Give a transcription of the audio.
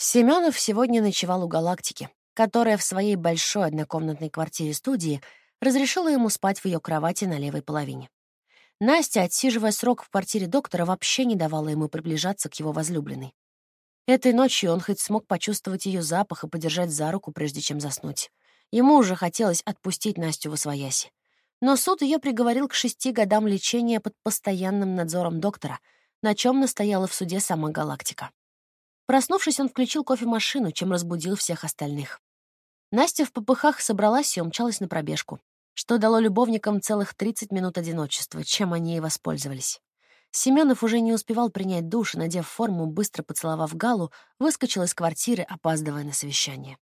Семенов сегодня ночевал у «Галактики», которая в своей большой однокомнатной квартире-студии разрешила ему спать в ее кровати на левой половине. Настя, отсиживая срок в квартире доктора, вообще не давала ему приближаться к его возлюбленной. Этой ночью он хоть смог почувствовать ее запах и подержать за руку, прежде чем заснуть. Ему уже хотелось отпустить Настю в освояси. Но суд ее приговорил к шести годам лечения под постоянным надзором доктора, на чем настояла в суде сама галактика. Проснувшись, он включил кофемашину, чем разбудил всех остальных. Настя в попыхах собралась и умчалась на пробежку, что дало любовникам целых 30 минут одиночества, чем они и воспользовались. Семенов уже не успевал принять душ надев форму, быстро поцеловав Галу, выскочил из квартиры, опаздывая на совещание.